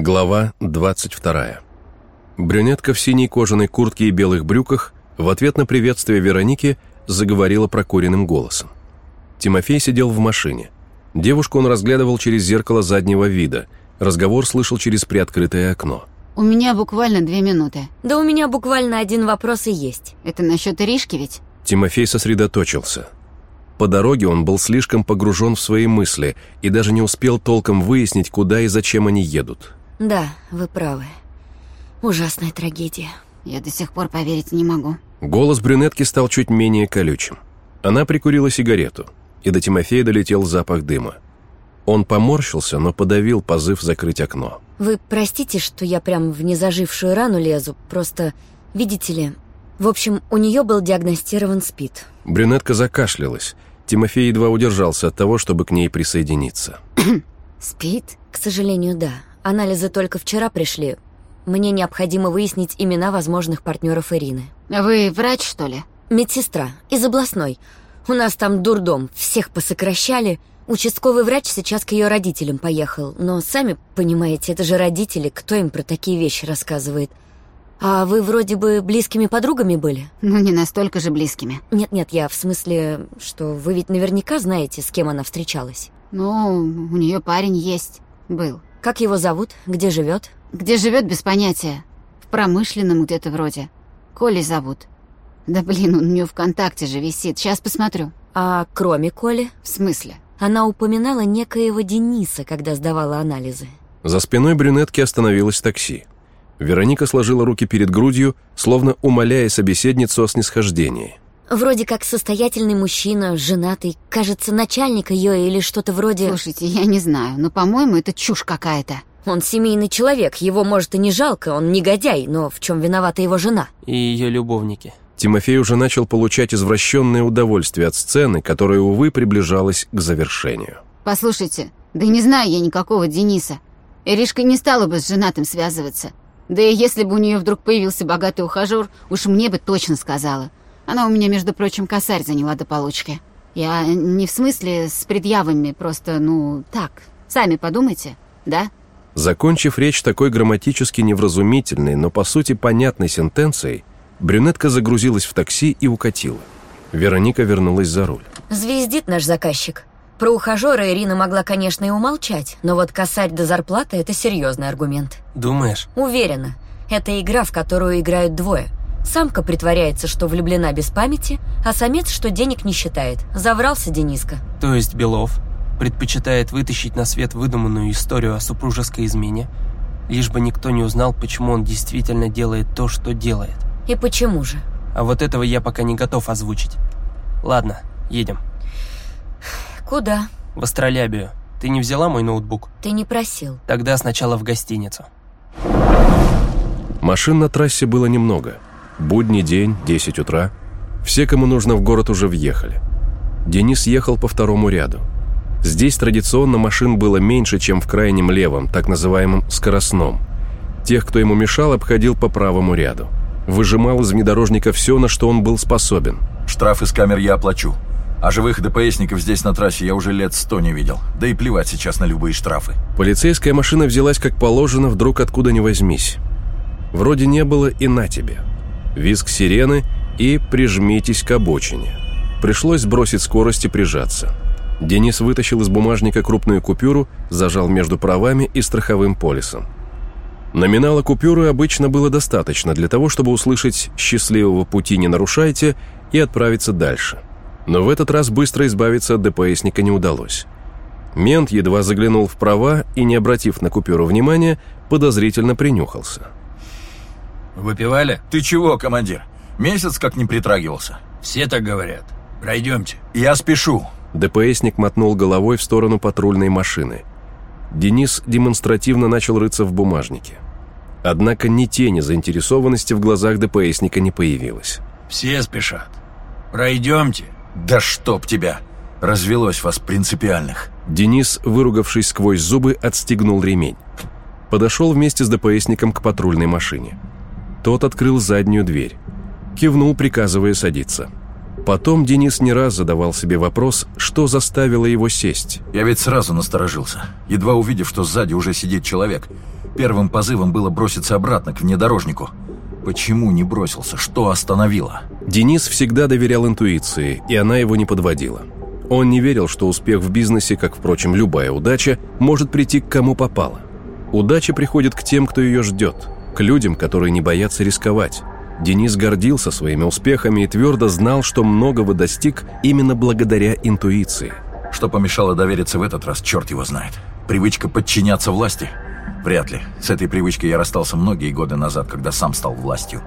Глава 22. Брюнетка в синей кожаной куртке и белых брюках в ответ на приветствие Вероники заговорила прокуренным голосом. Тимофей сидел в машине. Девушку он разглядывал через зеркало заднего вида. Разговор слышал через приоткрытое окно. У меня буквально две минуты. Да у меня буквально один вопрос и есть. Это насчет Иришки ведь? Тимофей сосредоточился. По дороге он был слишком погружен в свои мысли и даже не успел толком выяснить, куда и зачем они едут. Да, вы правы. Ужасная трагедия. Я до сих пор поверить не могу. Голос брюнетки стал чуть менее колючим. Она прикурила сигарету, и до Тимофея долетел запах дыма. Он поморщился, но подавил позыв закрыть окно. Вы простите, что я прям в незажившую рану лезу, просто, видите ли... В общем, у нее был диагностирован СПИД. Брюнетка закашлялась. Тимофей едва удержался от того, чтобы к ней присоединиться. Спит? К сожалению, да. Анализы только вчера пришли. Мне необходимо выяснить имена возможных партнеров Ирины. Вы врач, что ли? Медсестра. Из областной. У нас там дурдом. Всех посокращали. Участковый врач сейчас к ее родителям поехал. Но сами понимаете, это же родители. Кто им про такие вещи рассказывает? А вы вроде бы близкими подругами были? Ну, не настолько же близкими. Нет-нет, я в смысле, что вы ведь наверняка знаете, с кем она встречалась. Ну, у нее парень есть. Был. Как его зовут? Где живет? Где живет без понятия. В промышленном где-то вроде. Коли зовут. Да блин, он у нее ВКонтакте же висит. Сейчас посмотрю. А кроме Коли? В смысле? Она упоминала некоего Дениса, когда сдавала анализы. За спиной брюнетки остановилось такси. Вероника сложила руки перед грудью, словно умоляя собеседницу о снисхождении. Вроде как состоятельный мужчина, женатый, кажется, начальник ее или что-то вроде... Слушайте, я не знаю, но, по-моему, это чушь какая-то. Он семейный человек, его, может, и не жалко, он негодяй, но в чем виновата его жена? И ее любовники. Тимофей уже начал получать извращенное удовольствие от сцены, которая, увы, приближалась к завершению. Послушайте, да не знаю я никакого Дениса. Иришка не стала бы с женатым связываться. Да и если бы у нее вдруг появился богатый ухажер, уж мне бы точно сказала. Она у меня, между прочим, косарь заняла до получки. Я не в смысле с предъявами, просто, ну, так. Сами подумайте, да? Закончив речь такой грамматически невразумительной, но по сути понятной сентенцией, брюнетка загрузилась в такси и укатила. Вероника вернулась за руль. Звездит наш заказчик. Про ухажера Ирина могла, конечно, и умолчать, но вот касать до зарплаты – это серьезный аргумент. Думаешь? Уверена. Это игра, в которую играют двое. Самка притворяется, что влюблена без памяти, а самец, что денег не считает. Заврался Дениска. То есть Белов предпочитает вытащить на свет выдуманную историю о супружеской измене, лишь бы никто не узнал, почему он действительно делает то, что делает. И почему же? А вот этого я пока не готов озвучить. Ладно, едем. Куда? В Астролябию. Ты не взяла мой ноутбук? Ты не просил. Тогда сначала в гостиницу. Машин на трассе было немного. Будний день, 10 утра. Все, кому нужно в город, уже въехали. Денис ехал по второму ряду. Здесь традиционно машин было меньше, чем в крайнем левом, так называемом скоростном. Тех, кто ему мешал, обходил по правому ряду. Выжимал из внедорожника все, на что он был способен. Штраф из камер я оплачу. А живых ДПСников здесь на трассе я уже лет сто не видел. Да и плевать сейчас на любые штрафы. Полицейская машина взялась как положено, вдруг откуда ни возьмись. Вроде не было и на тебе. Визг сирены и прижмитесь к обочине. Пришлось сбросить скорость и прижаться. Денис вытащил из бумажника крупную купюру, зажал между правами и страховым полисом. Номинала купюры обычно было достаточно для того, чтобы услышать «счастливого пути не нарушайте» и отправиться дальше. Но в этот раз быстро избавиться от ДПСника не удалось. Мент едва заглянул в права и, не обратив на купюру внимания, подозрительно принюхался. Выпивали? Ты чего, командир? Месяц как не притрагивался. Все так говорят. Пройдемте. Я спешу. ДПСник мотнул головой в сторону патрульной машины. Денис демонстративно начал рыться в бумажнике. Однако ни тени заинтересованности в глазах ДПСника не появилось. Все спешат. Пройдемте. Да чтоб тебя! Развелось вас принципиальных. Денис, выругавшись сквозь зубы, отстегнул ремень. Подошел вместе с ДПСником к патрульной машине. Тот открыл заднюю дверь. Кивнул, приказывая садиться. Потом Денис не раз задавал себе вопрос, что заставило его сесть. Я ведь сразу насторожился, едва увидев, что сзади уже сидит человек. Первым позывом было броситься обратно к внедорожнику. Почему не бросился? Что остановило? Денис всегда доверял интуиции, и она его не подводила. Он не верил, что успех в бизнесе, как, впрочем, любая удача, может прийти к кому попало. Удача приходит к тем, кто ее ждет, к людям, которые не боятся рисковать. Денис гордился своими успехами и твердо знал, что многого достиг именно благодаря интуиции. Что помешало довериться в этот раз, черт его знает. Привычка подчиняться власти? Вряд ли. С этой привычкой я расстался многие годы назад, когда сам стал властью.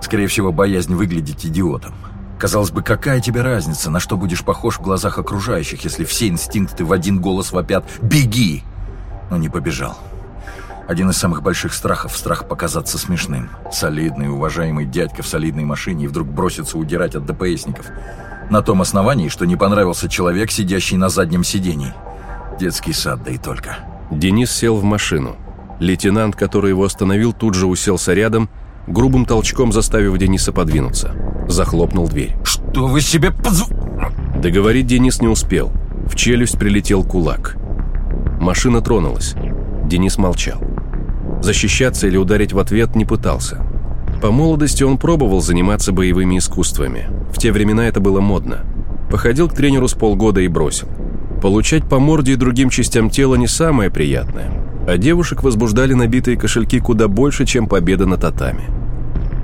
Скорее всего, боязнь выглядеть идиотом. Казалось бы, какая тебе разница, на что будешь похож в глазах окружающих, если все инстинкты в один голос вопят «Беги!» Но не побежал. Один из самых больших страхов – страх показаться смешным. Солидный, уважаемый дядька в солидной машине и вдруг бросится удирать от ДПСников. На том основании, что не понравился человек, сидящий на заднем сидении. Детский сад, да и только. Денис сел в машину. Лейтенант, который его остановил, тут же уселся рядом, грубым толчком заставив Дениса подвинуться. Захлопнул дверь. «Что вы себе позв...» Договорить Денис не успел. В челюсть прилетел кулак. Машина тронулась. Денис молчал. Защищаться или ударить в ответ не пытался. По молодости он пробовал заниматься боевыми искусствами. В те времена это было модно. Походил к тренеру с полгода и бросил. Получать по морде и другим частям тела не самое приятное. А девушек возбуждали набитые кошельки куда больше, чем победа на татами.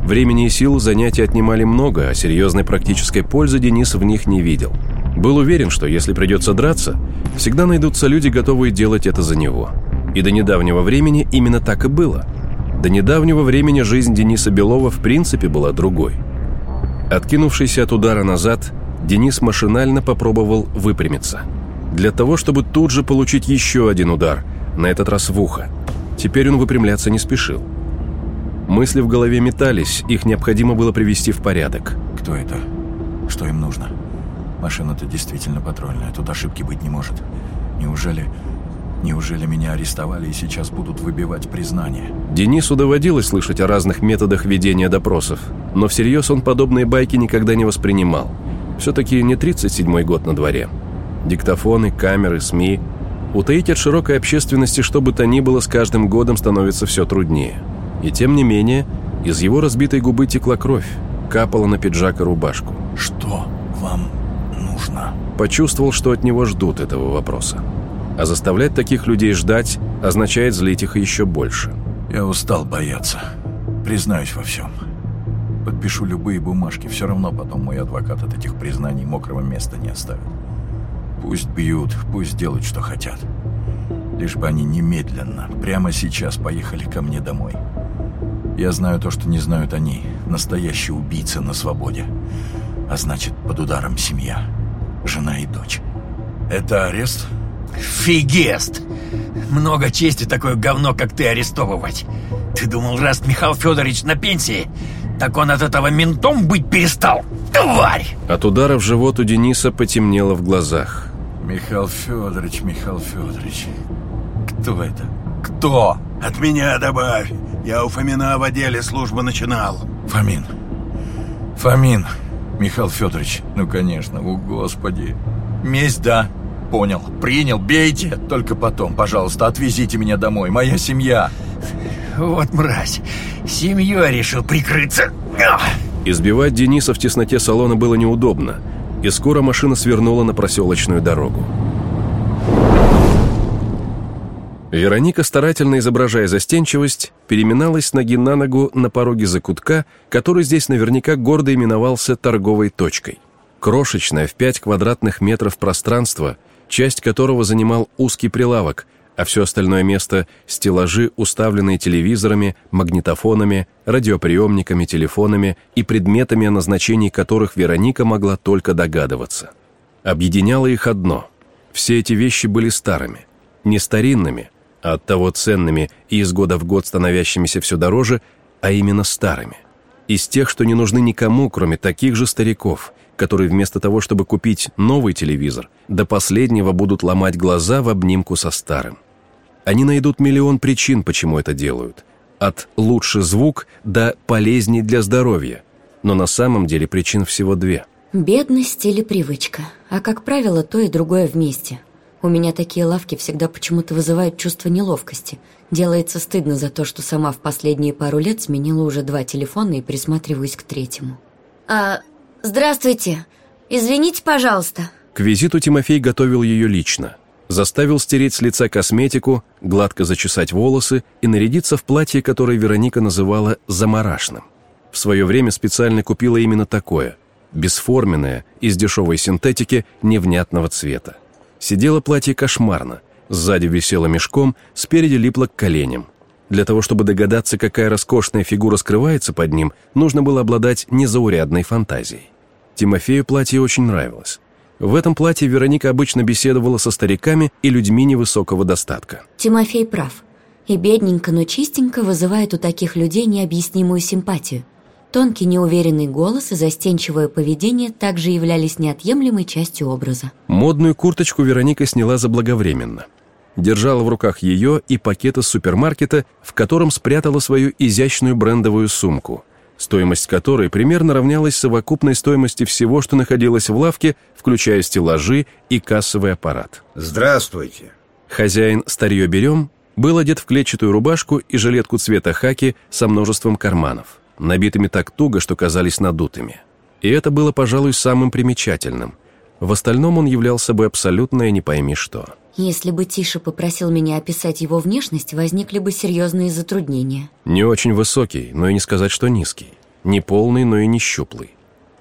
Времени и сил занятия отнимали много, а серьезной практической пользы Денис в них не видел. Был уверен, что если придется драться, всегда найдутся люди, готовые делать это за него. И до недавнего времени именно так и было. До недавнего времени жизнь Дениса Белова в принципе была другой. Откинувшийся от удара назад, Денис машинально попробовал выпрямиться – для того, чтобы тут же получить еще один удар, на этот раз в ухо. Теперь он выпрямляться не спешил. Мысли в голове метались, их необходимо было привести в порядок. Кто это? Что им нужно? Машина-то действительно патрульная, тут ошибки быть не может. Неужели... Неужели меня арестовали и сейчас будут выбивать признание? Денису доводилось слышать о разных методах ведения допросов, но всерьез он подобные байки никогда не воспринимал. Все-таки не 37-й год на дворе диктофоны, камеры, СМИ. Утаить от широкой общественности что бы то ни было с каждым годом становится все труднее. И тем не менее, из его разбитой губы текла кровь, капала на пиджак и рубашку. «Что вам нужно?» Почувствовал, что от него ждут этого вопроса. А заставлять таких людей ждать означает злить их еще больше. «Я устал бояться. Признаюсь во всем. Подпишу любые бумажки, все равно потом мой адвокат от этих признаний мокрого места не оставит. Пусть бьют, пусть делают, что хотят. Лишь бы они немедленно, прямо сейчас поехали ко мне домой. Я знаю то, что не знают они. Настоящий убийца на свободе. А значит, под ударом семья. Жена и дочь. Это арест? Фигест! Много чести такое говно, как ты, арестовывать. Ты думал, раз Михаил Федорович на пенсии, так он от этого ментом быть перестал? Тварь! От удара в живот у Дениса потемнело в глазах. Михаил Федорович, Михаил Федорович. Кто это? Кто? От меня добавь. Я у Фомина в отделе службы начинал. Фомин. Фомин. Михаил Федорович. Ну, конечно. О, Господи. Месть, да. Понял. Принял. Бейте. Только потом, пожалуйста, отвезите меня домой. Моя семья. Вот мразь. Семьей решил прикрыться. Избивать Дениса в тесноте салона было неудобно и скоро машина свернула на проселочную дорогу. Вероника, старательно изображая застенчивость, переминалась с ноги на ногу на пороге закутка, который здесь наверняка гордо именовался торговой точкой. Крошечная в 5 квадратных метров пространство, часть которого занимал узкий прилавок, а все остальное место – стеллажи, уставленные телевизорами, магнитофонами, радиоприемниками, телефонами и предметами, о назначении которых Вероника могла только догадываться. Объединяло их одно – все эти вещи были старыми. Не старинными, а оттого ценными и из года в год становящимися все дороже, а именно старыми. Из тех, что не нужны никому, кроме таких же стариков – которые вместо того, чтобы купить новый телевизор, до последнего будут ломать глаза в обнимку со старым. Они найдут миллион причин, почему это делают. От «лучше звук» до «полезней для здоровья». Но на самом деле причин всего две. Бедность или привычка, а как правило, то и другое вместе. У меня такие лавки всегда почему-то вызывают чувство неловкости. Делается стыдно за то, что сама в последние пару лет сменила уже два телефона и присматриваюсь к третьему. А, здравствуйте. Извините, пожалуйста. К визиту Тимофей готовил ее лично. Заставил стереть с лица косметику, гладко зачесать волосы и нарядиться в платье, которое Вероника называла «замарашным». В свое время специально купила именно такое, бесформенное, из дешевой синтетики, невнятного цвета. Сидело платье кошмарно, сзади висело мешком, спереди липло к коленям. Для того, чтобы догадаться, какая роскошная фигура скрывается под ним, нужно было обладать незаурядной фантазией. Тимофею платье очень нравилось. В этом платье Вероника обычно беседовала со стариками и людьми невысокого достатка. Тимофей прав. И бедненько, но чистенько вызывает у таких людей необъяснимую симпатию. Тонкий неуверенный голос и застенчивое поведение также являлись неотъемлемой частью образа. Модную курточку Вероника сняла заблаговременно. Держала в руках ее и пакет из супермаркета, в котором спрятала свою изящную брендовую сумку, стоимость которой примерно равнялась совокупной стоимости всего, что находилось в лавке, включая стеллажи и кассовый аппарат. Здравствуйте. Хозяин «Старье берем» был одет в клетчатую рубашку и жилетку цвета хаки со множеством карманов набитыми так туго, что казались надутыми. И это было, пожалуй, самым примечательным. В остальном он являл собой абсолютное не пойми что. Если бы Тиша попросил меня описать его внешность, возникли бы серьезные затруднения. Не очень высокий, но и не сказать, что низкий. Не полный, но и не щуплый.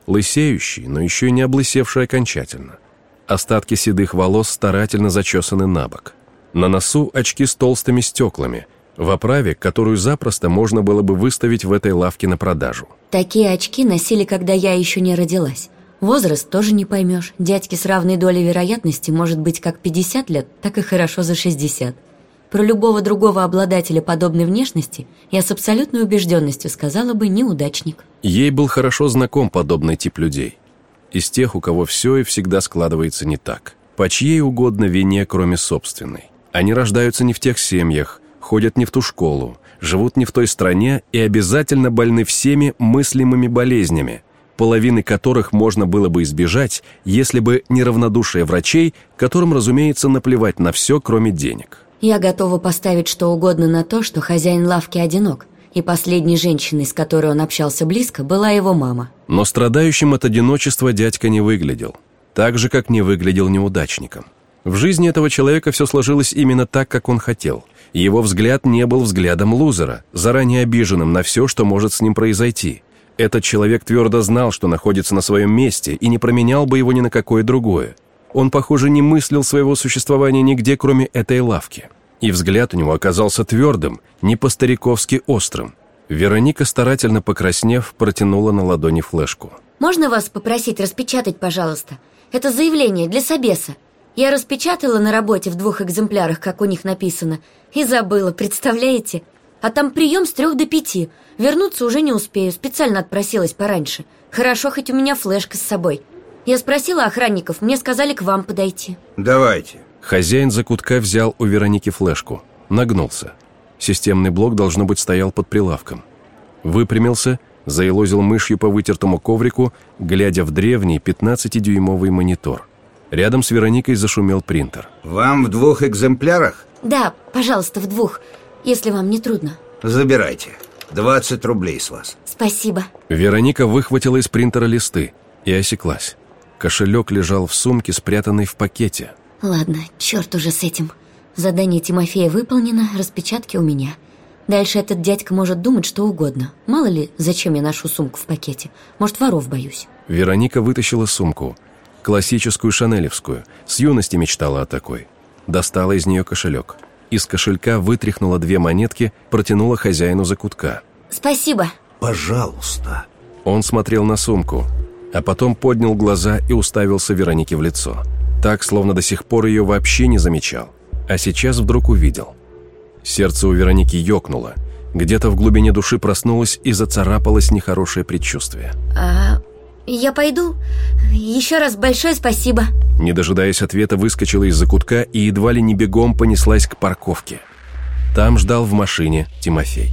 Лысеющий, но еще и не облысевший окончательно. Остатки седых волос старательно зачесаны на бок. На носу очки с толстыми стеклами, в оправе, которую запросто можно было бы выставить в этой лавке на продажу. Такие очки носили, когда я еще не родилась. Возраст тоже не поймешь. Дядьке с равной долей вероятности может быть как 50 лет, так и хорошо за 60. Про любого другого обладателя подобной внешности я с абсолютной убежденностью сказала бы неудачник. Ей был хорошо знаком подобный тип людей. Из тех, у кого все и всегда складывается не так. По чьей угодно вине, кроме собственной. Они рождаются не в тех семьях, ходят не в ту школу, живут не в той стране и обязательно больны всеми мыслимыми болезнями, половины которых можно было бы избежать, если бы не равнодушие врачей, которым, разумеется, наплевать на все, кроме денег. Я готова поставить что угодно на то, что хозяин лавки одинок, и последней женщиной, с которой он общался близко, была его мама. Но страдающим от одиночества дядька не выглядел, так же, как не выглядел неудачником. В жизни этого человека все сложилось именно так, как он хотел – его взгляд не был взглядом лузера, заранее обиженным на все, что может с ним произойти. Этот человек твердо знал, что находится на своем месте, и не променял бы его ни на какое другое. Он, похоже, не мыслил своего существования нигде, кроме этой лавки. И взгляд у него оказался твердым, не по-стариковски острым. Вероника, старательно покраснев, протянула на ладони флешку. «Можно вас попросить распечатать, пожалуйста? Это заявление для Собеса. Я распечатала на работе в двух экземплярах, как у них написано, и забыла, представляете? А там прием с трех до пяти. Вернуться уже не успею, специально отпросилась пораньше. Хорошо, хоть у меня флешка с собой. Я спросила охранников, мне сказали к вам подойти. Давайте. Хозяин закутка взял у Вероники флешку. Нагнулся. Системный блок, должно быть, стоял под прилавком. Выпрямился, заелозил мышью по вытертому коврику, глядя в древний 15-дюймовый монитор – Рядом с Вероникой зашумел принтер. Вам в двух экземплярах? Да, пожалуйста, в двух, если вам не трудно. Забирайте. 20 рублей с вас. Спасибо. Вероника выхватила из принтера листы и осеклась. Кошелек лежал в сумке, спрятанной в пакете. Ладно, черт уже с этим. Задание Тимофея выполнено, распечатки у меня. Дальше этот дядька может думать что угодно. Мало ли, зачем я ношу сумку в пакете. Может, воров боюсь. Вероника вытащила сумку – классическую шанелевскую. С юности мечтала о такой. Достала из нее кошелек. Из кошелька вытряхнула две монетки, протянула хозяину закутка. «Спасибо». «Пожалуйста». Он смотрел на сумку, а потом поднял глаза и уставился Веронике в лицо. Так, словно до сих пор ее вообще не замечал. А сейчас вдруг увидел. Сердце у Вероники ёкнуло. Где-то в глубине души проснулось и зацарапалось нехорошее предчувствие. «А «Я пойду. Еще раз большое спасибо». Не дожидаясь ответа, выскочила из-за кутка и едва ли не бегом понеслась к парковке. Там ждал в машине Тимофей.